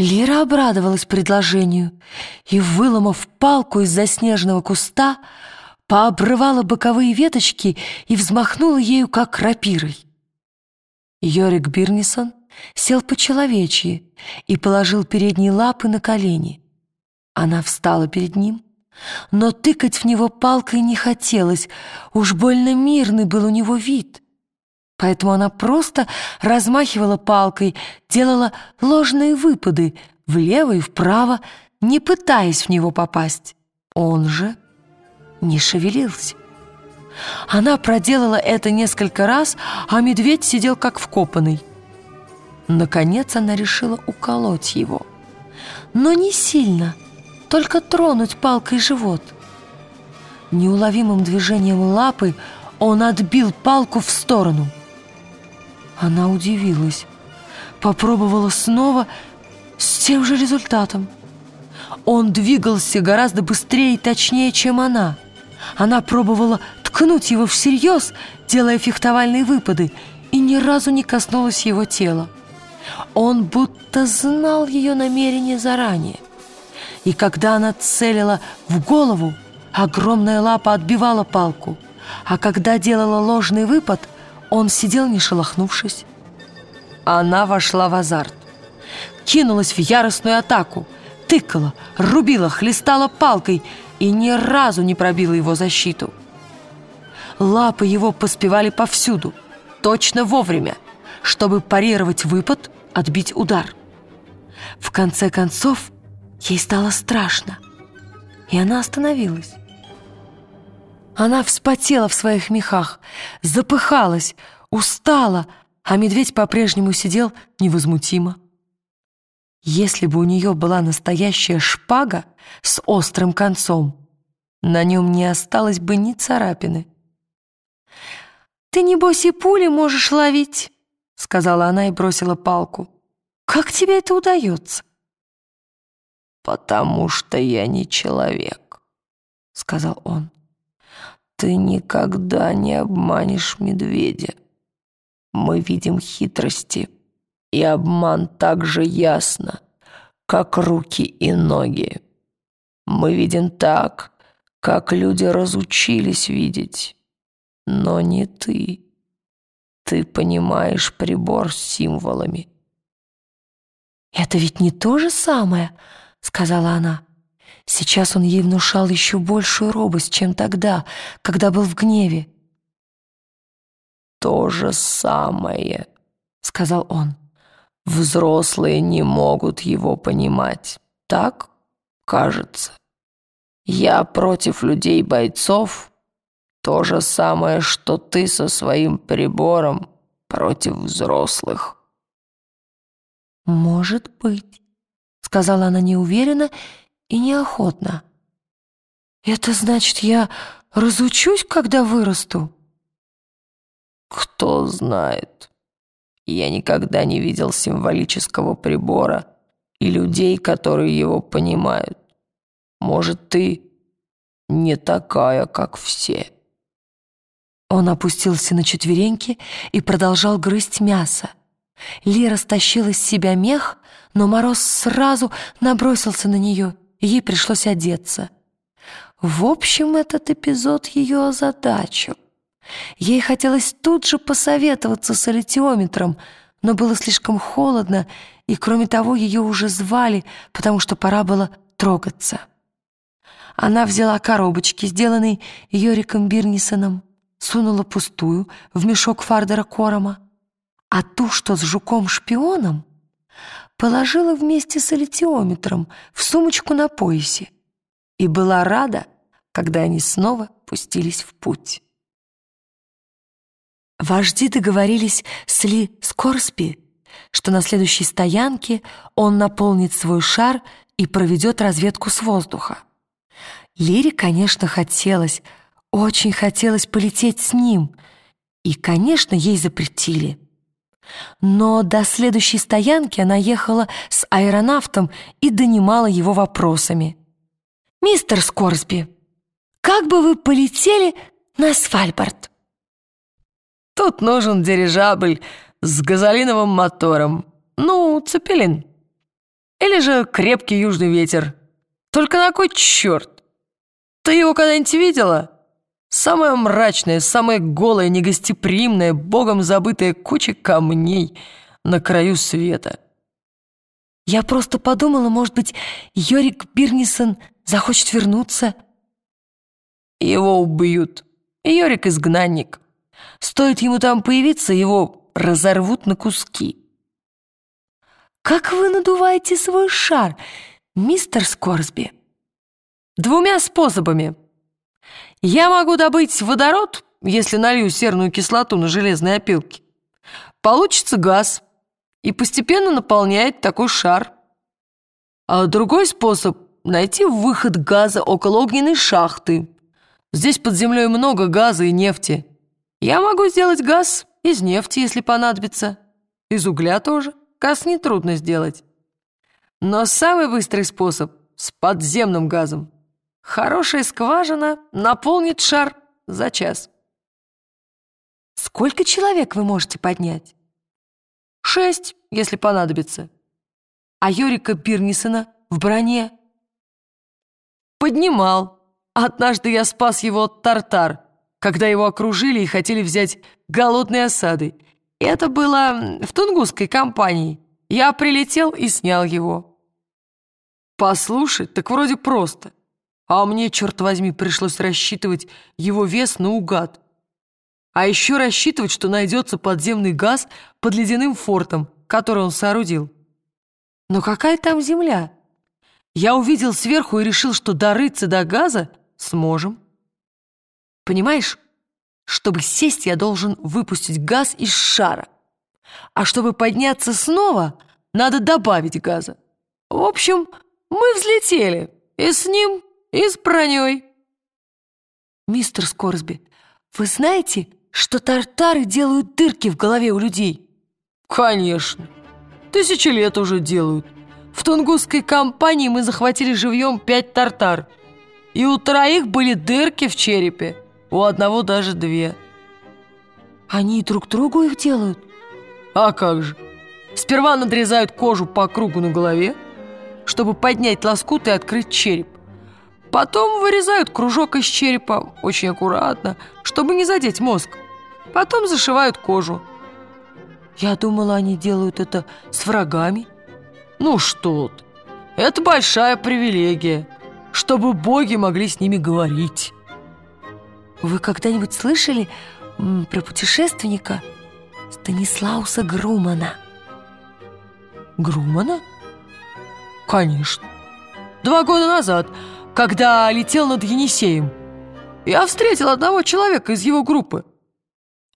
Лира обрадовалась предложению и, выломав палку из заснеженного куста, пообрывала боковые веточки и взмахнула ею, как рапирой. Йорик Бирнисон сел по-человечьи и положил передние лапы на колени. Она встала перед ним, но тыкать в него палкой не хотелось, уж больно мирный был у него вид. Поэтому она просто размахивала палкой, делала ложные выпады влево и вправо, не пытаясь в него попасть. Он же не шевелился. Она проделала это несколько раз, а медведь сидел как вкопанный. Наконец она решила уколоть его. Но не сильно, только тронуть палкой живот. Неуловимым движением лапы он отбил палку в сторону – она удивилась. Попробовала снова с тем же результатом. Он двигался гораздо быстрее и точнее, чем она. Она пробовала ткнуть его всерьез, делая фехтовальные выпады, и ни разу не коснулась его тела. Он будто знал ее намерение заранее. И когда она целила в голову, огромная лапа отбивала палку, а когда делала ложный выпад – он сидел, не шелохнувшись. Она вошла в азарт. Кинулась в яростную атаку. Тыкала, рубила, хлестала палкой и ни разу не пробила его защиту. Лапы его поспевали повсюду, точно вовремя, чтобы парировать выпад, отбить удар. В конце концов, ей стало страшно, и она остановилась. Она вспотела в своих мехах, запыхалась, устала, а медведь по-прежнему сидел невозмутимо. Если бы у нее была настоящая шпага с острым концом, на нем не осталось бы ни царапины. «Ты, небось, и пули можешь ловить», — сказала она и бросила палку. «Как тебе это удается?» «Потому что я не человек», — сказал он. Ты никогда не обманешь медведя. Мы видим хитрости и обман так же ясно, как руки и ноги. Мы видим так, как люди разучились видеть, но не ты. Ты понимаешь прибор с символами. «Это ведь не то же самое», — сказала она. Сейчас он ей внушал еще большую робость, чем тогда, когда был в гневе. «То же самое», — сказал он. «Взрослые не могут его понимать. Так, кажется. Я против людей-бойцов. То же самое, что ты со своим прибором против взрослых». «Может быть», — сказала она неуверенно и неохотно. «Это значит, я разучусь, когда вырасту?» «Кто знает. Я никогда не видел символического прибора и людей, которые его понимают. Может, ты не такая, как все». Он опустился на четвереньки и продолжал грызть мясо. Лира стащила с себя мех, но Мороз сразу набросился на нее ей пришлось одеться. В общем, этот эпизод ее озадачил. Ей хотелось тут же посоветоваться с аллитиометром, но было слишком холодно, и, кроме того, ее уже звали, потому что пора было трогаться. Она взяла коробочки, сделанные Йориком Бирнисоном, сунула пустую в мешок Фардера Корома, а ту, что с жуком-шпионом, положила вместе с аллитиометром в сумочку на поясе и была рада, когда они снова пустились в путь. Вожди договорились с Ли Скорспи, что на следующей стоянке он наполнит свой шар и проведет разведку с воздуха. Лире, конечно, хотелось, очень хотелось полететь с ним, и, конечно, ей запретили — но до следующей стоянки она ехала с аэронавтом и донимала его вопросами. «Мистер Скорсби, как бы вы полетели на Свальбард?» «Тут нужен дирижабль с газолиновым мотором. Ну, цепелин». Или же крепкий южный ветер. Только на кой черт? Ты его когда-нибудь видела? Самая мрачная, самая голая, негостеприимная, богом забытая куча камней на краю света. Я просто подумала, может быть, Йорик Бирнисон захочет вернуться. Его убьют. Йорик изгнанник. Стоит ему там появиться, его разорвут на куски. Как вы надуваете свой шар, мистер Скорсби? Двумя способами. Я могу добыть водород, если налью серную кислоту на железные опилки. Получится газ и постепенно наполняет такой шар. А другой способ — найти выход газа около огненной шахты. Здесь под землей много газа и нефти. Я могу сделать газ из нефти, если понадобится. Из угля тоже. Газ нетрудно сделать. Но самый быстрый способ — с подземным газом. Хорошая скважина наполнит шар за час. Сколько человек вы можете поднять? Шесть, если понадобится. А Йорика Бирнисона в броне? Поднимал. Однажды я спас его от тартар, когда его окружили и хотели взять голодной осадой. Это было в Тунгусской компании. Я прилетел и снял его. Послушай, так вроде просто. А мне, черт возьми, пришлось рассчитывать его вес наугад. А еще рассчитывать, что найдется подземный газ под ледяным фортом, который он соорудил. Но какая там земля? Я увидел сверху и решил, что дорыться до газа сможем. Понимаешь, чтобы сесть, я должен выпустить газ из шара. А чтобы подняться снова, надо добавить газа. В общем, мы взлетели, и с ним и с броней. Мистер Скорсби, вы знаете, что тартары делают дырки в голове у людей? Конечно. Тысячи лет уже делают. В тунгусской компании мы захватили живьем пять тартар. И у троих были дырки в черепе, у одного даже две. Они друг другу их делают? А как же? Сперва надрезают кожу по кругу на голове, чтобы поднять лоскут и открыть череп. Потом вырезают кружок из черепа очень аккуратно, чтобы не задеть мозг. Потом зашивают кожу. Я думала, они делают это с врагами. Ну что ты, это большая привилегия, чтобы боги могли с ними говорить. Вы когда-нибудь слышали про путешественника Станислауса Грумана? Грумана? Конечно. Два года назад когда летел над Енисеем. Я встретил одного человека из его группы.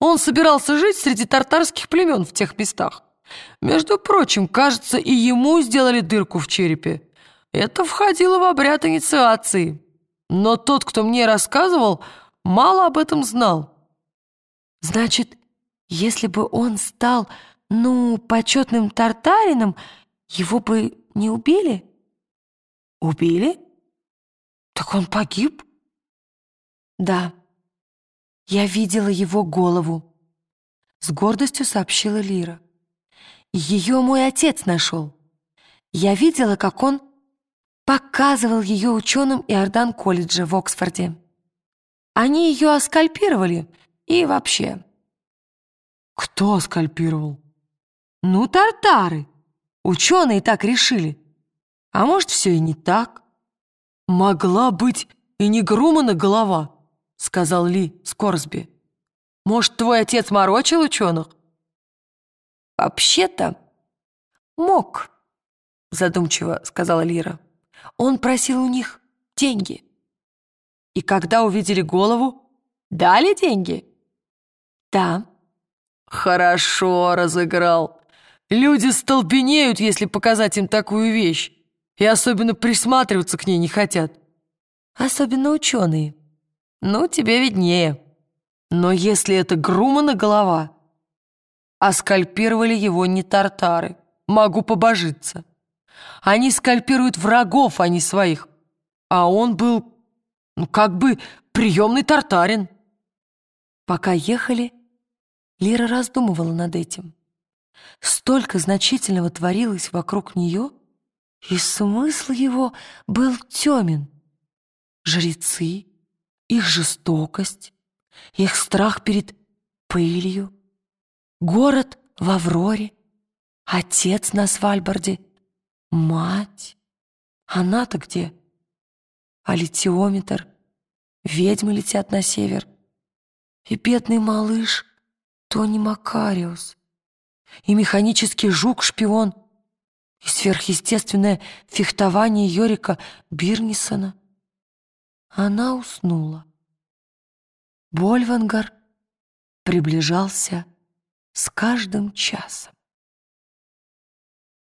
Он собирался жить среди тартарских племен в тех местах. Между прочим, кажется, и ему сделали дырку в черепе. Это входило в обряд инициации. Но тот, кто мне рассказывал, мало об этом знал. Значит, если бы он стал, ну, почетным тартарином, его бы не убили? Убили? «Так он погиб?» «Да, я видела его голову», — с гордостью сообщила Лира. «Ее мой отец нашел. Я видела, как он показывал ее ученым Иордан-колледжа в Оксфорде. Они ее оскальпировали и вообще». «Кто оскальпировал?» «Ну, тартары. Ученые так решили. А может, все и не так». «Могла быть и не Грумана голова», — сказал Ли Скорсби. «Может, твой отец морочил ученых?» «Вообще-то мог», — задумчиво сказала Лира. «Он просил у них деньги». «И когда увидели голову, дали деньги?» «Да». «Хорошо разыграл. Люди столбенеют, если показать им такую вещь и особенно присматриваться к ней не хотят. Особенно ученые. Ну, тебе виднее. Но если это Грумана голова, а скальпировали его не тартары, могу побожиться. Они скальпируют врагов, а не своих. А он был, ну, как бы приемный тартарин. Пока ехали, Лира раздумывала над этим. Столько значительного творилось вокруг нее — и смысл его был темен. Жрецы, их жестокость, их страх перед пылью, город в Авроре, отец на Свальбарде, мать. Она-то где? Алитиометр, ведьмы летят на север. И бедный малыш Тони Макариус, и механический жук-шпион, и сверхъестественное фехтование Йорика Бирнисона. Она уснула. Больвангар приближался с каждым часом.